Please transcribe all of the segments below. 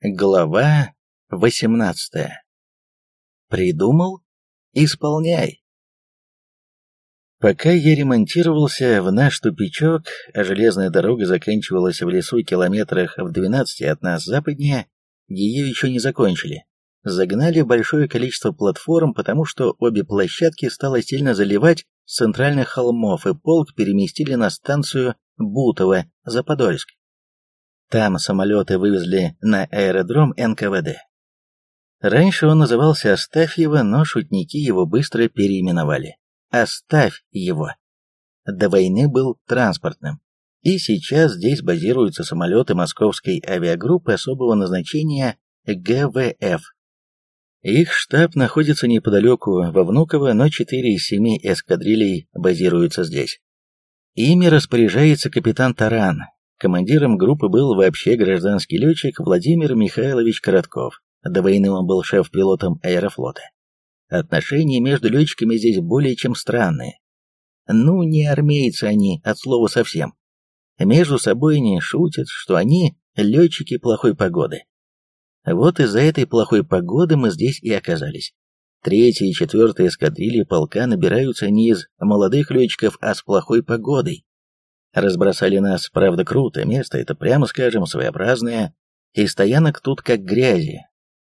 Глава 18. Придумал? Исполняй. Пока я ремонтировался в наш тупичок, а железная дорога заканчивалась в лесу километрах в 12 от нас западнее, ее еще не закончили. Загнали большое количество платформ, потому что обе площадки стало сильно заливать с центральных холмов, и полк переместили на станцию Бутово, за Подольск. Там самолеты вывезли на аэродром НКВД. Раньше он назывался Астафьево, но шутники его быстро переименовали. Оставь его. До войны был транспортным. И сейчас здесь базируются самолеты московской авиагруппы особого назначения ГВФ. Их штаб находится неподалеку во Внуково, но четыре из семи эскадрилей базируются здесь. Ими распоряжается капитан Таран, Командиром группы был вообще гражданский летчик Владимир Михайлович Коротков. До войны он был шеф-пилотом аэрофлота. Отношения между летчиками здесь более чем странные. Ну, не армейцы они, от слова совсем. Между собой не шутят, что они летчики плохой погоды. Вот из-за этой плохой погоды мы здесь и оказались. Третья и четвертая эскадрильи полка набираются не из молодых летчиков, а с плохой погодой. Разбросали нас, правда, круто, место это, прямо скажем, своеобразное, и стоянок тут как грязи.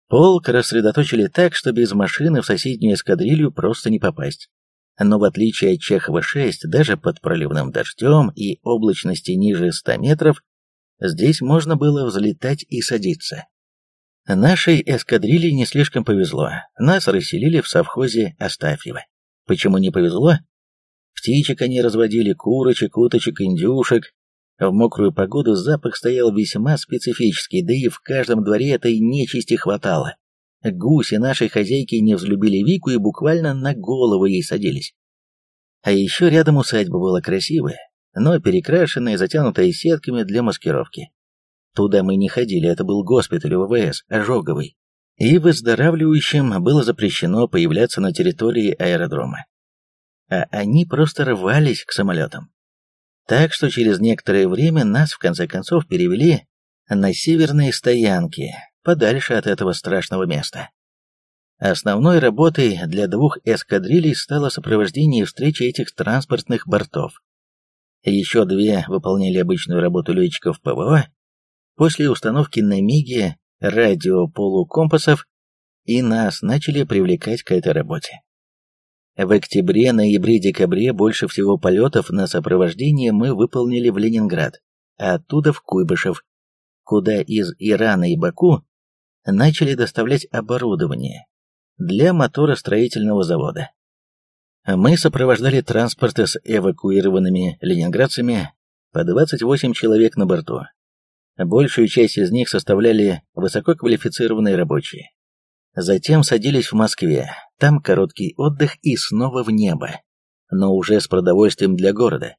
Полк рассредоточили так, что без машины в соседнюю эскадрилью просто не попасть. Но в отличие от Чехова-6, даже под проливным дождем и облачности ниже 100 метров, здесь можно было взлетать и садиться. Нашей эскадрилье не слишком повезло. Нас расселили в совхозе Астафьево. Почему не повезло? Птичек они разводили, курочек, уточек, индюшек. В мокрую погоду запах стоял весьма специфический, да и в каждом дворе этой нечисти хватало. Гуси нашей хозяйки не взлюбили Вику и буквально на голову ей садились. А еще рядом усадьба была красивая, но перекрашенная, затянутая сетками для маскировки. Туда мы не ходили, это был госпиталь ВВС, ожоговый. И выздоравливающим было запрещено появляться на территории аэродрома а они просто рвались к самолетам. Так что через некоторое время нас в конце концов перевели на северные стоянки, подальше от этого страшного места. Основной работой для двух эскадрилей стало сопровождение и встреча этих транспортных бортов. Еще две выполняли обычную работу летчиков ПВО. После установки на МИГе радиополукомпасов и нас начали привлекать к этой работе. В октябре, ноябре, декабре больше всего полетов на сопровождение мы выполнили в Ленинград, а оттуда в Куйбышев, куда из Ирана и Баку начали доставлять оборудование для моторостроительного завода. Мы сопровождали транспорты с эвакуированными ленинградцами, по 28 человек на борту. Большую часть из них составляли высококвалифицированные рабочие. Затем садились в Москве, там короткий отдых и снова в небо, но уже с продовольствием для города.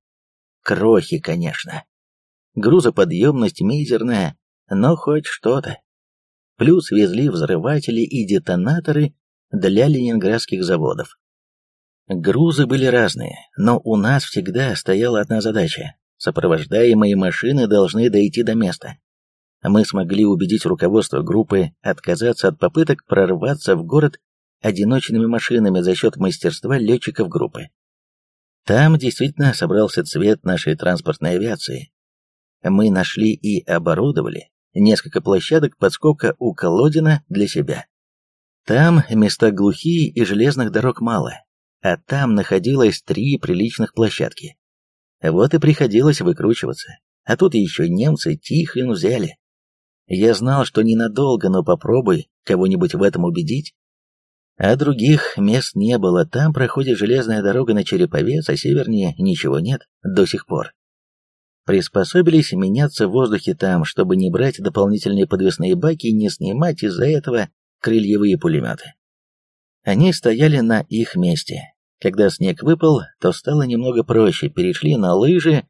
Крохи, конечно. Грузоподъемность мизерная, но хоть что-то. Плюс везли взрыватели и детонаторы для ленинградских заводов. Грузы были разные, но у нас всегда стояла одна задача. Сопровождаемые машины должны дойти до места мы смогли убедить руководство группы отказаться от попыток прорваться в город одиночными машинами за счет мастерства летчиков группы. Там действительно собрался цвет нашей транспортной авиации. Мы нашли и оборудовали несколько площадок подскока у Колодина для себя. Там места глухие и железных дорог мало, а там находилось три приличных площадки. Вот и приходилось выкручиваться. А тут еще немцы Тихвин взяли. Я знал, что ненадолго, но попробуй кого-нибудь в этом убедить. А других мест не было, там проходит железная дорога на Череповец, а севернее ничего нет до сих пор. Приспособились меняться в воздухе там, чтобы не брать дополнительные подвесные баки и не снимать из-за этого крыльевые пулеметы. Они стояли на их месте. Когда снег выпал, то стало немного проще, перешли на лыжи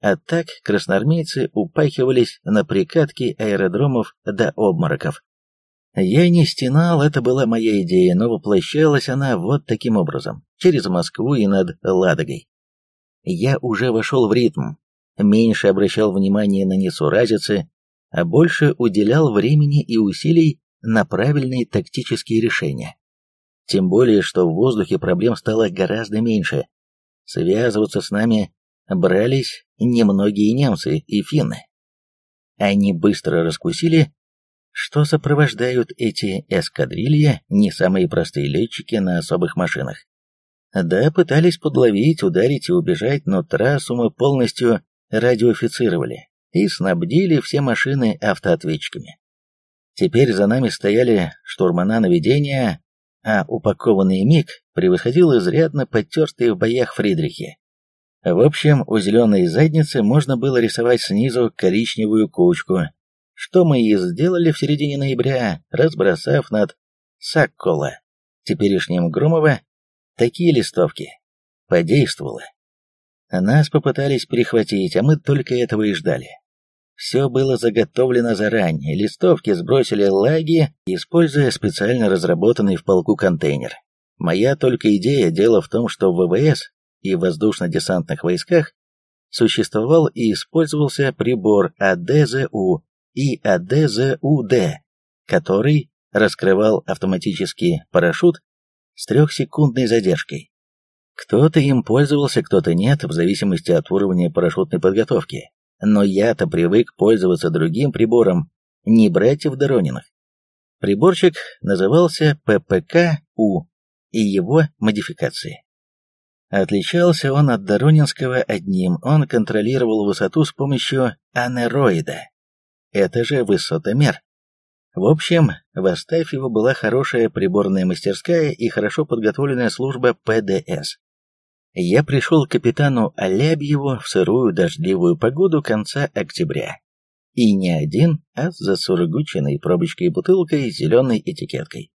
а так красноармейцы упахивались на прикатке аэродромов до обмороков. Я не стенал, это была моя идея, но воплощалась она вот таким образом, через Москву и над Ладогой. Я уже вошел в ритм, меньше обращал внимания на несуразицы, а больше уделял времени и усилий на правильные тактические решения. Тем более, что в воздухе проблем стало гораздо меньше. Связываться с нами брались немногие немцы и финны. Они быстро раскусили, что сопровождают эти эскадрильи не самые простые летчики на особых машинах. Да, пытались подловить, ударить и убежать, но трассу мы полностью радиофицировали и снабдили все машины автоответчиками. Теперь за нами стояли штурмана наведения, а упакованный МиГ превосходил изрядно подтертые в боях Фридрихи. В общем, у зеленой задницы можно было рисовать снизу коричневую кучку, что мы и сделали в середине ноября, разбросав над Саккола, теперешним Громова, такие листовки. Подействовало. Нас попытались перехватить, а мы только этого и ждали. Все было заготовлено заранее, листовки сбросили лаги, используя специально разработанный в полку контейнер. Моя только идея, дело в том, что в ВВС и воздушно-десантных войсках существовал и использовался прибор АДЗУ и АДЗУД, который раскрывал автоматический парашют с трехсекундной задержкой. Кто-то им пользовался, кто-то нет, в зависимости от уровня парашютной подготовки но я-то привык пользоваться другим прибором, не братьев Дорониных. Приборчик назывался ППК-У и его модификации. Отличался он от Доронинского одним, он контролировал высоту с помощью анероида. Это же высотомер. В общем, в Астафьево была хорошая приборная мастерская и хорошо подготовленная служба ПДС я пришел к капитану Алябьеву в сырую дождливую погоду конца октября. И не один, а с засургученной пробочкой бутылкой с зеленой этикеткой.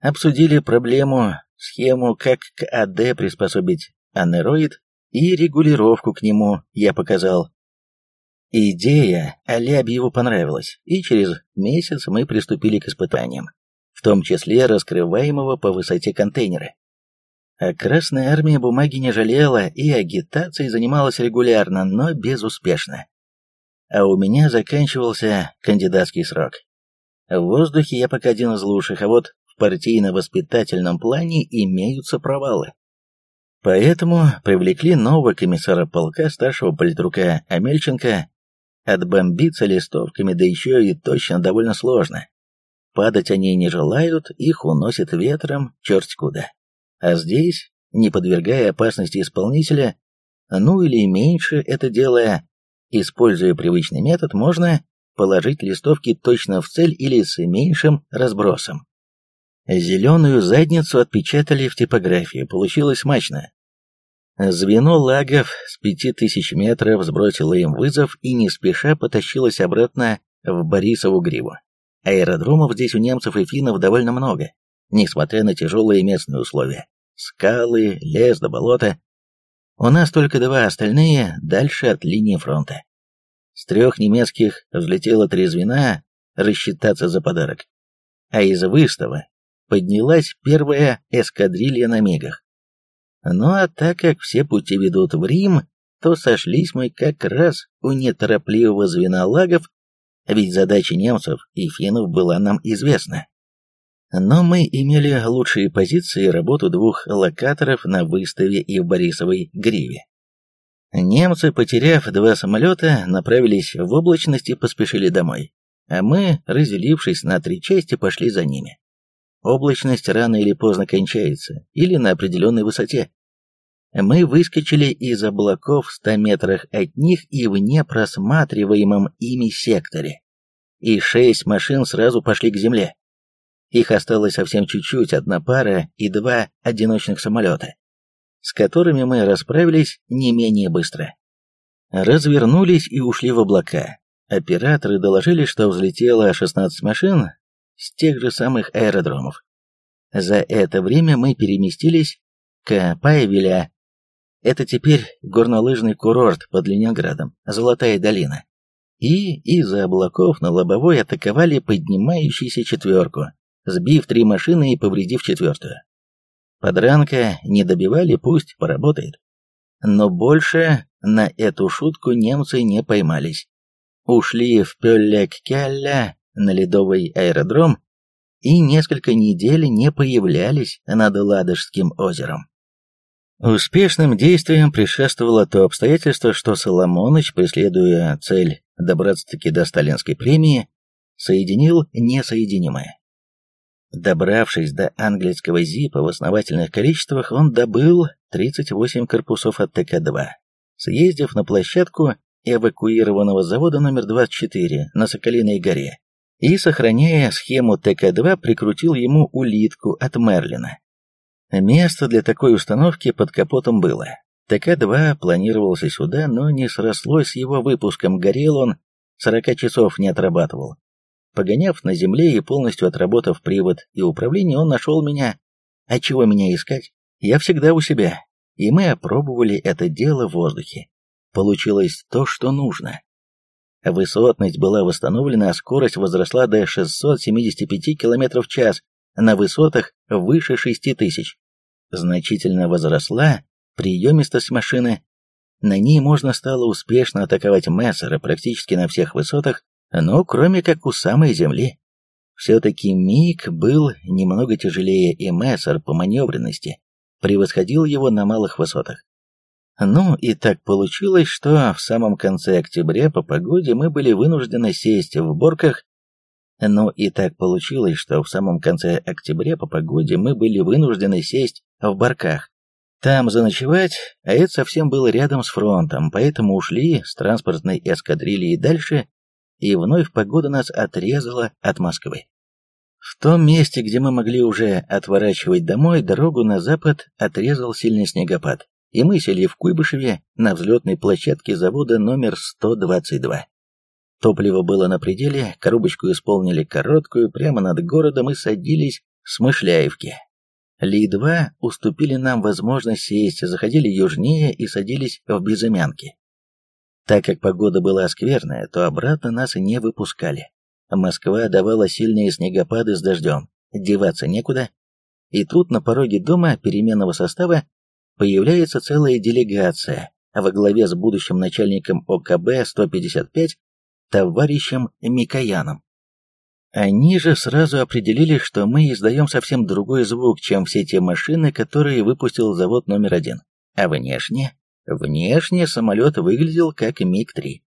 Обсудили проблему, схему, как к АД приспособить анероид, и регулировку к нему я показал. Идея Алябьеву понравилась, и через месяц мы приступили к испытаниям, в том числе раскрываемого по высоте контейнера. А Красная Армия бумаги не жалела и агитацией занималась регулярно, но безуспешно. А у меня заканчивался кандидатский срок. В воздухе я пока один из лучших, а вот партийно-воспитательном плане имеются провалы. Поэтому привлекли нового комиссара полка, старшего политрука Амельченко. Отбомбиться листовками, да еще и точно довольно сложно. Падать они не желают, их уносит ветром черт куда. А здесь, не подвергая опасности исполнителя, ну или меньше это делая, используя привычный метод, можно положить листовки точно в цель или с меньшим разбросом. Зеленую задницу отпечатали в типографии, получилось смачно. Звено лагов с пяти тысяч метров сбросило им вызов и не спеша потащилось обратно в Борисову гриву. Аэродромов здесь у немцев и финнов довольно много несмотря на тяжелые местные условия. Скалы, лес да болото. У нас только два, остальные дальше от линии фронта. С трех немецких взлетело три звена рассчитаться за подарок. А из выстава поднялась первая эскадрилья на мигах. Ну а так как все пути ведут в Рим, то сошлись мы как раз у неторопливого звена лагов, ведь задача немцев и финнов была нам известна. Но мы имели лучшие позиции и работу двух локаторов на выставе и в Борисовой гриве. Немцы, потеряв два самолета, направились в облачность и поспешили домой, а мы, разделившись на три части, пошли за ними. Облачность рано или поздно кончается, или на определенной высоте. Мы выскочили из облаков в ста метрах от них и в непросматриваемом ими секторе. И шесть машин сразу пошли к земле. Их осталось совсем чуть-чуть, одна пара и два одиночных самолета, с которыми мы расправились не менее быстро. Развернулись и ушли в облака. Операторы доложили, что взлетело 16 машин с тех же самых аэродромов. За это время мы переместились к Паевеля. Это теперь горнолыжный курорт под Ленинградом, Золотая долина. И из-за облаков на лобовой атаковали поднимающуюся четверку сбив три машины и повредив четвертую. Подранка не добивали, пусть поработает. Но больше на эту шутку немцы не поймались. ушли в Пёллек-Кялля на ледовый аэродром и несколько недель не появлялись над Ладожским озером. Успешным действиям предшествовало то обстоятельство, что Соломоныч, преследуя цель добраться-таки до сталинской премии, соединил несоединимое. Добравшись до английского ЗИПа в основательных количествах, он добыл 38 корпусов от ТК-2. Съездив на площадку эвакуированного завода номер 24 на Соколиной горе и, сохраняя схему ТК-2, прикрутил ему улитку от Мерлина. Место для такой установки под капотом было. ТК-2 планировался сюда, но не срослось с его выпуском, горел он, 40 часов не отрабатывал. Погоняв на земле и полностью отработав привод и управление, он нашел меня. А чего меня искать? Я всегда у себя. И мы опробовали это дело в воздухе. Получилось то, что нужно. Высотность была восстановлена, а скорость возросла до 675 км в час на высотах выше 6000. Значительно возросла приемистость машины. На ней можно стало успешно атаковать Мессера практически на всех высотах, но кроме как у самой земли. Все-таки Миг был немного тяжелее, и Мессер по маневренности превосходил его на малых высотах. Ну и так получилось, что в самом конце октября по погоде мы были вынуждены сесть в Борках. Ну и так получилось, что в самом конце октября по погоде мы были вынуждены сесть в Барках. Там заночевать, а это совсем было рядом с фронтом, поэтому ушли с транспортной эскадрильи дальше и вновь погода нас отрезала от Москвы. В том месте, где мы могли уже отворачивать домой, дорогу на запад отрезал сильный снегопад, и мы сели в Куйбышеве на взлетной площадке завода номер 122. Топливо было на пределе, коробочку исполнили короткую, прямо над городом и садились в Смышляевке. Ли-2 уступили нам возможность сесть, заходили южнее и садились в Безымянке. Так как погода была скверная, то обратно нас не выпускали. Москва давала сильные снегопады с дождем, деваться некуда. И тут на пороге дома переменного состава появляется целая делегация во главе с будущим начальником ОКБ-155 товарищем Микояном. Они же сразу определили, что мы издаем совсем другой звук, чем все те машины, которые выпустил завод номер один. А внешне Внешне самолет выглядел как МиГ-3.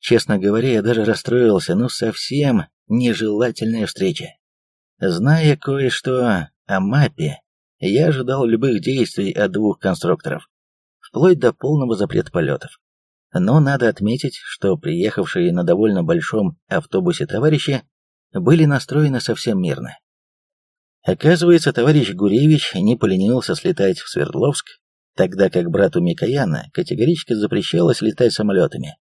Честно говоря, я даже расстроился, ну совсем нежелательная встреча. Зная кое-что о мапе, я ожидал любых действий от двух конструкторов, вплоть до полного запрета полетов. Но надо отметить, что приехавшие на довольно большом автобусе товарищи были настроены совсем мирно. Оказывается, товарищ Гуревич не поленился слетать в Свердловск тогда как брату Микояна категорически запрещалось летать самолетами.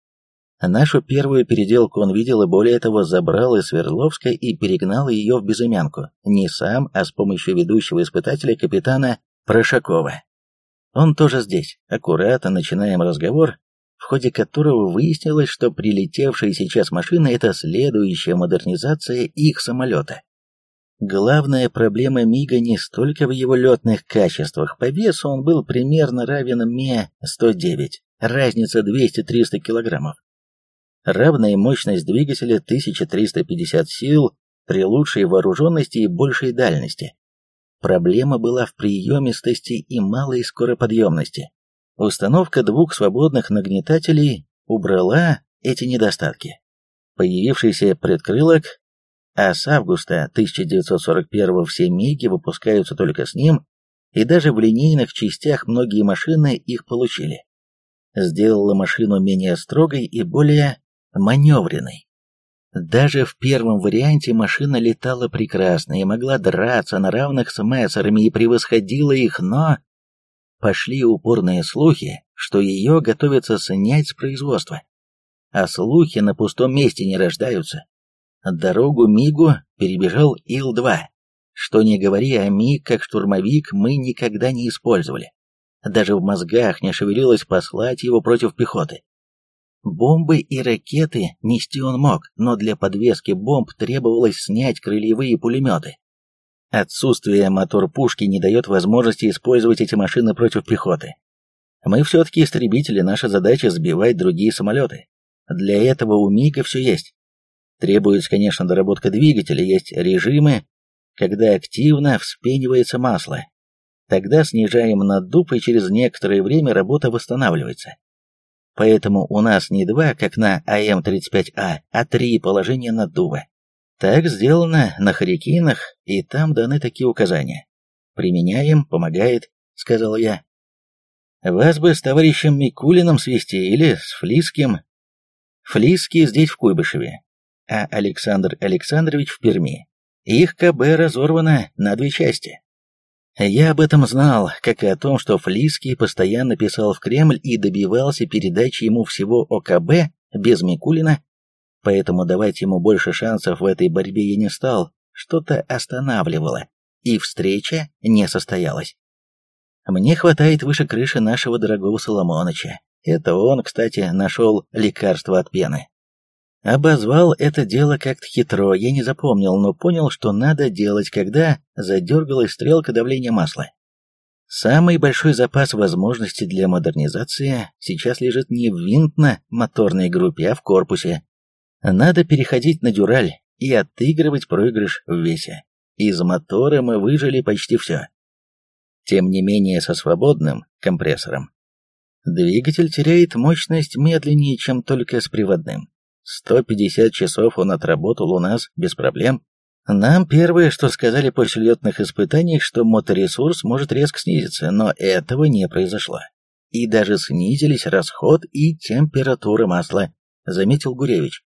Нашу первую переделку он видел и более того забрал из Свердловска и перегнал ее в Безымянку, не сам, а с помощью ведущего испытателя капитана Прошакова. Он тоже здесь. Аккуратно начинаем разговор, в ходе которого выяснилось, что прилетевшая сейчас машина – это следующая модернизация их самолета. Главная проблема Мига не столько в его летных качествах. По весу он был примерно равен Ме-109, разница 200-300 килограммов. Равная мощность двигателя 1350 сил при лучшей вооруженности и большей дальности. Проблема была в приемистости и малой скороподъемности. Установка двух свободных нагнетателей убрала эти недостатки. Появившийся предкрылок а с августа 1941 все МИГи выпускаются только с ним, и даже в линейных частях многие машины их получили. Сделала машину менее строгой и более маневренной. Даже в первом варианте машина летала прекрасно и могла драться на равных с мессерами и превосходила их, но... Пошли упорные слухи, что ее готовятся снять с производства. А слухи на пустом месте не рождаются. Дорогу Мигу перебежал Ил-2. Что не говори, а Миг как штурмовик мы никогда не использовали. Даже в мозгах не шевелилось послать его против пехоты. Бомбы и ракеты нести он мог, но для подвески бомб требовалось снять крыльевые пулеметы. Отсутствие мотор-пушки не дает возможности использовать эти машины против пехоты. Мы все-таки истребители, наша задача сбивать другие самолеты. Для этого у МИГа все есть. Требуется, конечно, доработка двигателя, есть режимы, когда активно вспенивается масло. Тогда снижаем наддув, и через некоторое время работа восстанавливается. Поэтому у нас не два, как на АМ-35А, а три положения наддува. Так сделано на Харикинах, и там даны такие указания. Применяем, помогает, сказал я. Вас бы с товарищем Микулиным свести или с Флиским. Флиский здесь в Куйбышеве, а Александр Александрович в Перми. Их КБ разорвано на две части. Я об этом знал, как и о том, что Флиский постоянно писал в Кремль и добивался передачи ему всего ОКБ без Микулина, поэтому давать ему больше шансов в этой борьбе я не стал, что-то останавливало, и встреча не состоялась. Мне хватает выше крыши нашего дорогого Соломоныча. Это он, кстати, нашел лекарство от пены. Обозвал это дело как-то хитро, я не запомнил, но понял, что надо делать, когда задергалась стрелка давления масла. Самый большой запас возможностей для модернизации сейчас лежит не в винтно-моторной группе, а в корпусе. Надо переходить на дюраль и отыгрывать проигрыш в весе. Из мотора мы выжили почти все. Тем не менее, со свободным компрессором. Двигатель теряет мощность медленнее, чем только с приводным. 150 часов он отработал у нас без проблем. Нам первое, что сказали после летных испытаний, что моторесурс может резко снизиться, но этого не произошло. И даже снизились расход и температура масла, заметил Гуревич.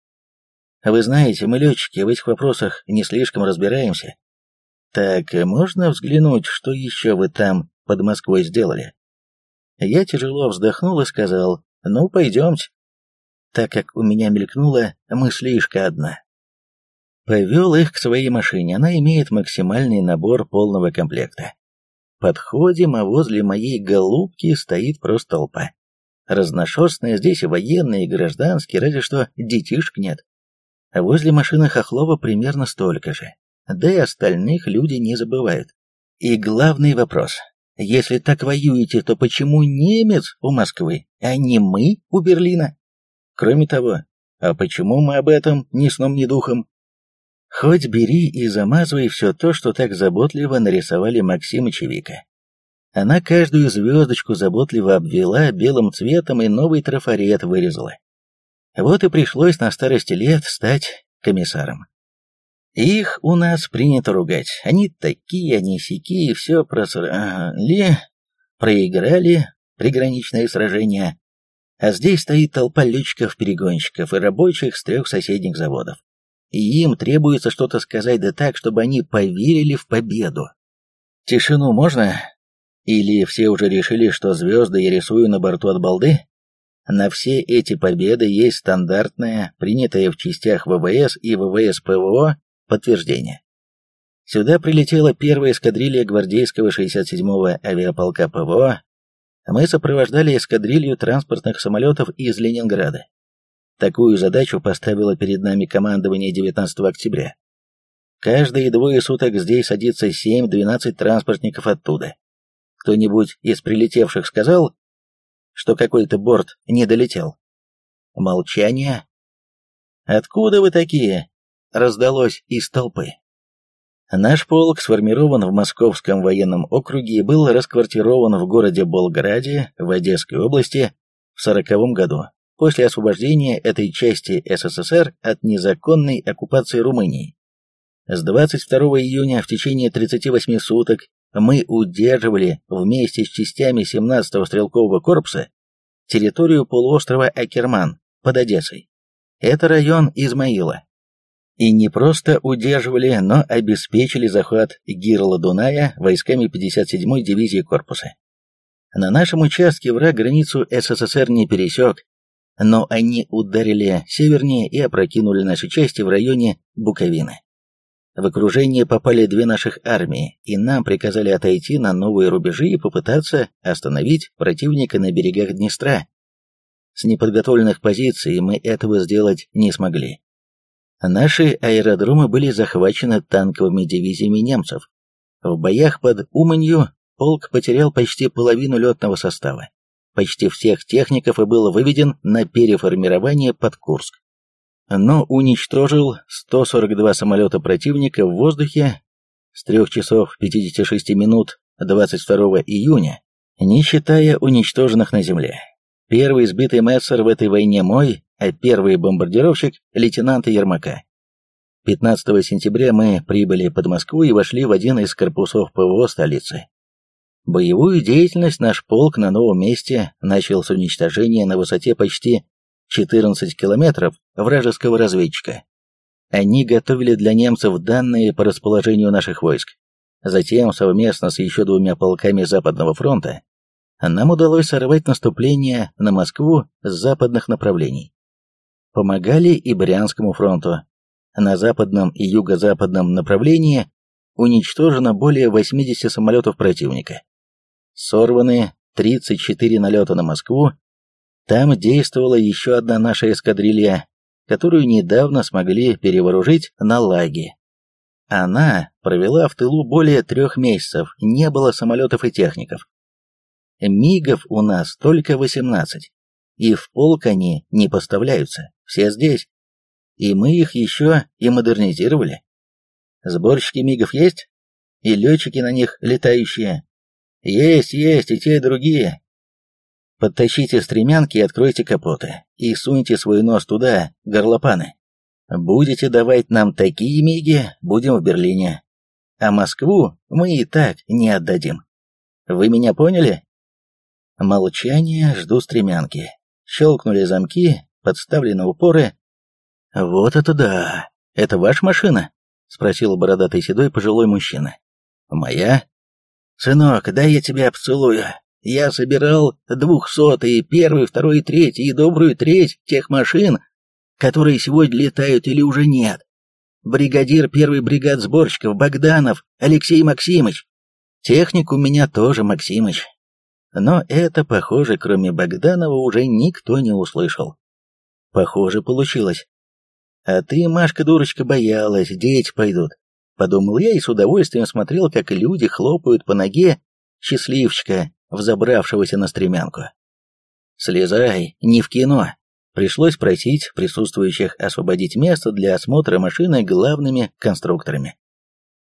Вы знаете, мы летчики в этих вопросах не слишком разбираемся. Так, можно взглянуть, что еще вы там под Москвой сделали? Я тяжело вздохнул и сказал, ну, пойдемте так как у меня мелькнула мыслишка одна. Повел их к своей машине, она имеет максимальный набор полного комплекта. Подходим, а возле моей голубки стоит просто толпа. Разношерстная здесь и военные, и гражданские, разве что детишек нет. А возле машины Хохлова примерно столько же. Да и остальных люди не забывают. И главный вопрос. Если так воюете, то почему немец у Москвы, а не мы у Берлина? Кроме того, а почему мы об этом ни сном, ни духом? Хоть бери и замазывай все то, что так заботливо нарисовали Максим и Чевика. Она каждую звездочку заботливо обвела белым цветом и новый трафарет вырезала. Вот и пришлось на старости лет стать комиссаром. Их у нас принято ругать. Они такие, они сякие, все просрали, проиграли приграничные сражения, а здесь стоит толпа летчиков-перегонщиков и рабочих с трех соседних заводов. И им требуется что-то сказать да так, чтобы они поверили в победу. Тишину можно? Или все уже решили, что звезды я рисую на борту от балды? На все эти победы есть стандартное, принятое в частях ВВС и ВВС ПВО подтверждение. Сюда прилетела первая эскадрилья гвардейского 67-го авиаполка ПВО, мы сопровождали эскадрилью транспортных самолетов из Ленинграда. Такую задачу поставило перед нами командование 19 октября. Каждые двое суток здесь садится 7-12 транспортников оттуда. Кто-нибудь из прилетевших сказал, что какой-то борт не долетел? Молчание. «Откуда вы такие?» раздалось из толпы. Наш полк сформирован в Московском военном округе и был расквартирован в городе Болграде в Одесской области в 1940 году, после освобождения этой части СССР от незаконной оккупации Румынии. С 22 июня в течение 38 суток мы удерживали вместе с частями 17-го стрелкового корпуса территорию полуострова Акерман под Одессой. Это район Измаила, и не просто удерживали, но обеспечили захват Гирла Дуная войсками 57-й дивизии корпуса. На нашем участке враг границу СССР не пересек, но они ударили севернее и опрокинули наши части в районе Буковины. В окружение попали две наших армии, и нам приказали отойти на новые рубежи и попытаться остановить противника на берегах Днестра. С неподготовленных позиций мы этого сделать не смогли. Наши аэродромы были захвачены танковыми дивизиями немцев. В боях под Уманью полк потерял почти половину летного состава. почти всех техников и был выведен на переформирование под Курск. Но уничтожил 142 самолета противника в воздухе с 3 часов 56 минут 22 июня, не считая уничтоженных на земле. Первый сбитый мессер в этой войне мой, а первый бомбардировщик – лейтенанта Ермака. 15 сентября мы прибыли под Москву и вошли в один из корпусов ПВО столицы. Боевую деятельность наш полк на новом месте начал с уничтожения на высоте почти 14 километров вражеского разведчика. Они готовили для немцев данные по расположению наших войск. Затем, совместно с еще двумя полками Западного фронта, нам удалось сорвать наступление на Москву с западных направлений. Помогали и Брянскому фронту. На западном и юго-западном направлении уничтожено более 80 самолетов противника сорваны 34 налета на Москву. Там действовала еще одна наша эскадрилья, которую недавно смогли перевооружить на лаги. Она провела в тылу более трех месяцев, не было самолетов и техников. Мигов у нас только 18, и в полк они не поставляются, все здесь. И мы их еще и модернизировали. Сборщики мигов есть? И летчики на них летающие, «Есть, есть, и те, и другие». Подтащите стремянки и откройте капоты, и суньте свой нос туда, горлопаны. Будете давать нам такие миги, будем в Берлине. А Москву мы и так не отдадим. Вы меня поняли? Молчание, жду стремянки. Щелкнули замки, подставлены упоры. Вот это да! Это ваша машина? Спросил бородатый седой пожилой мужчина. Моя? «Сынок, дай я тебя обцелую. Я собирал двухсотые, первый, второй и третий, и добрую треть тех машин, которые сегодня летают или уже нет. Бригадир первой бригад сборщиков Богданов Алексей Максимыч. Техник у меня тоже Максимыч. Но это, похоже, кроме Богданова уже никто не услышал. Похоже, получилось. А ты, Машка-дурочка, боялась, дети пойдут. Подумал я и с удовольствием смотрел, как люди хлопают по ноге счастливчика, взобравшегося на стремянку. «Слезай, не в кино!» Пришлось просить присутствующих освободить место для осмотра машины главными конструкторами.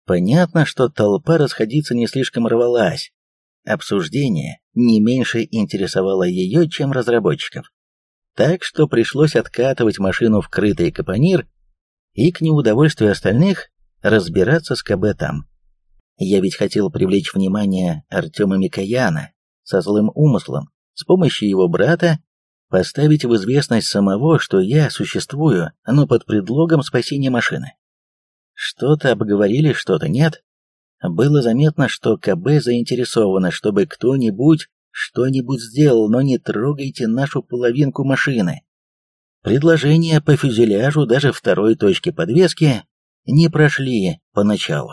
Понятно, что толпа расходиться не слишком рвалась. Обсуждение не меньше интересовало ее, чем разработчиков. Так что пришлось откатывать машину в крытый капонир, и к неудовольствию остальных разбираться с КБ там. Я ведь хотел привлечь внимание Артема Микояна со злым умыслом, с помощью его брата поставить в известность самого, что я существую, но под предлогом спасения машины. Что-то обговорили, что-то нет. Было заметно, что КБ заинтересовано, чтобы кто-нибудь что-нибудь сделал, но не трогайте нашу половинку машины. Предложение по фюзеляжу даже второй точки подвески не прошли поначалу.